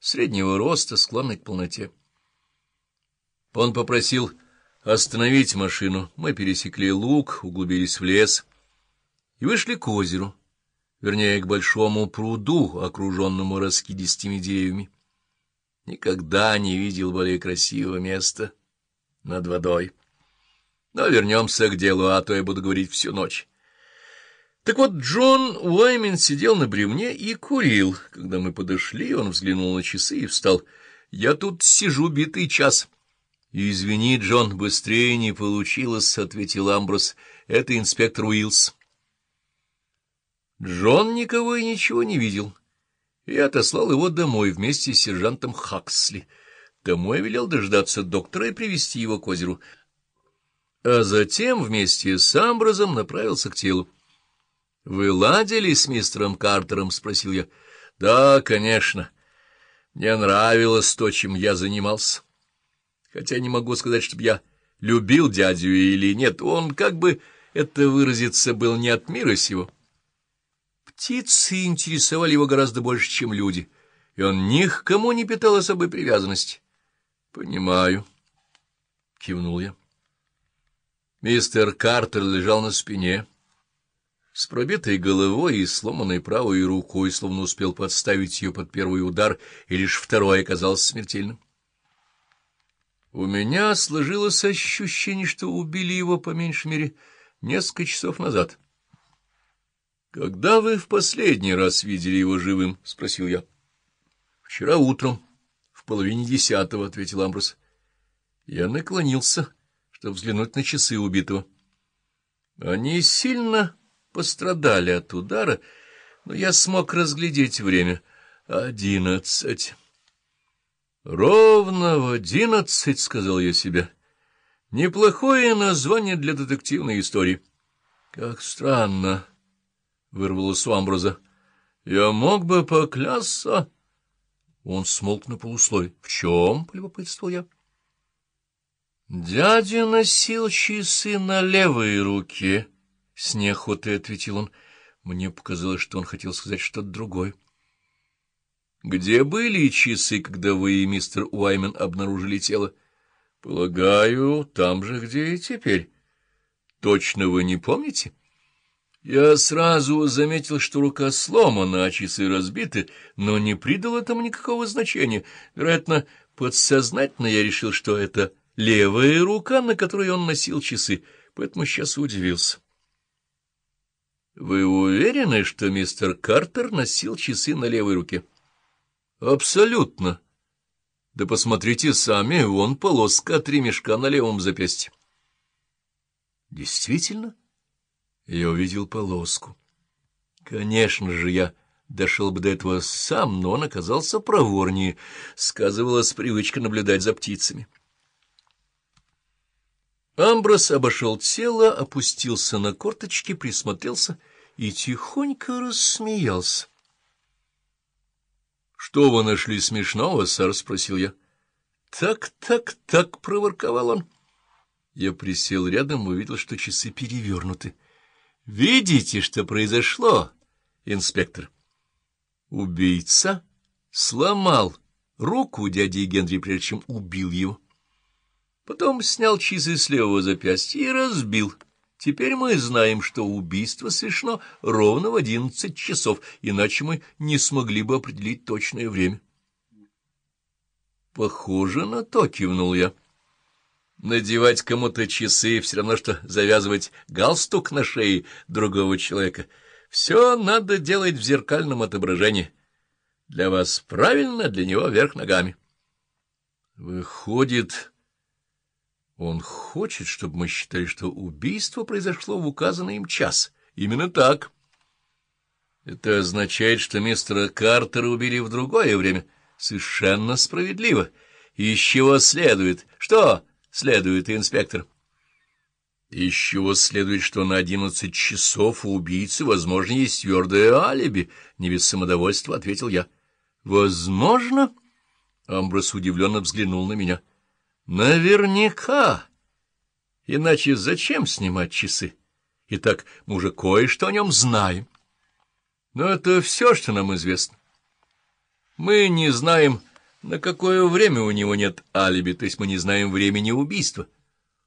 среднего роста, склонный к полноте. Он попросил остановить машину. Мы пересекли луг, углубились в лес и вышли к озеру, вернее, к большому пруду, окруженному раскидистыми деревьями. Никогда не видел более красивого места над водой. Но вернемся к делу, а то я буду говорить всю ночь. Так вот, Джон Уаймен сидел на бревне и курил. Когда мы подошли, он взглянул на часы и встал. «Я тут сижу битый час». «Извини, Джон, быстрее не получилось», — ответил Амброс. «Это инспектор Уилс». Джон никого и ничего не видел. Я отослал его домой вместе с сержантом Хаксли. Домой велел дождаться доктора и привести его к озеру. А затем вместе с Амброзом направился к телу. — Вы ладили с мистером Картером? — спросил я. — Да, конечно. Мне нравилось то, чем я занимался. Хотя не могу сказать, чтобы я любил дядю или нет. Он, как бы это выразиться, был не от мира сего. Птицы интересовали его гораздо больше, чем люди, и он ни к кому не питал особой привязанности. — Понимаю, — кивнул я. Мистер Картер лежал на спине, с пробитой головой и сломанной правой рукой, словно успел подставить ее под первый удар, и лишь второй оказался смертельным. У меня сложилось ощущение, что убили его, по меньшей мере, несколько часов назад. — Когда вы в последний раз видели его живым? — спросил я. — Вчера утром, в половине десятого, — ответил Амброс. Я наклонился, чтобы взглянуть на часы убитого. Они сильно пострадали от удара, но я смог разглядеть время. Одиннадцать. «Ровно в одиннадцать», — сказал я себе. «Неплохое название для детективной истории». «Как странно», — вырвалось у Амброза. «Я мог бы поклясться...» Он смолк на полуслове. «В чем?» — полюбопытствовал я. «Дядя носил часы на левой руке», — с неохотой ответил он. Мне показалось, что он хотел сказать что-то другое. Где были часы, когда вы и мистер Уаймен обнаружили тело? Полагаю, там же, где и теперь. Точно вы не помните? Я сразу заметил, что рука сломана, а часы разбиты, но не придал этому никакого значения. Вероятно, подсознательно я решил, что это левая рука, на которой он носил часы, поэтому сейчас удивился. Вы уверены, что мистер Картер носил часы на левой руке? —— Абсолютно. Да посмотрите сами, вон полоска от ремешка на левом запястье. Действительно? Я увидел полоску. Конечно же, я дошел бы до этого сам, но он оказался проворнее. Сказывалась привычка наблюдать за птицами. Амброс обошел тело, опустился на корточки, присмотрелся и тихонько рассмеялся. — Что вы нашли смешного, сэр? — спросил я. «Так, так, так!» — проворковал он. Я присел рядом и увидел, что часы перевернуты. «Видите, что произошло, инспектор?» Убийца сломал руку дяди Генри, прежде чем убил его. Потом снял часы с левого запястья и разбил. Теперь мы знаем, что убийство совершено ровно в одиннадцать часов, иначе мы не смогли бы определить точное время. — Похоже на то, — кивнул я. Надевать кому-то часы — все равно, что завязывать галстук на шее другого человека. Все надо делать в зеркальном отображении. Для вас правильно, для него вверх ногами. Выходит... Он хочет, чтобы мы считали, что убийство произошло в указанный им час. Именно так. Это означает, что мистера Картера убили в другое время. Совершенно справедливо. Из чего следует? Что следует, инспектор? Из чего следует, что на одиннадцать часов у убийцы, возможно, есть твердое алиби, не без самодовольства, — ответил я. — Возможно? Амброс удивленно взглянул на меня. — Наверняка. Иначе зачем снимать часы? Итак, мы уже кое-что о нем знаем. Но это все, что нам известно. Мы не знаем, На какое время у него нет алиби, то есть мы не знаем времени убийства?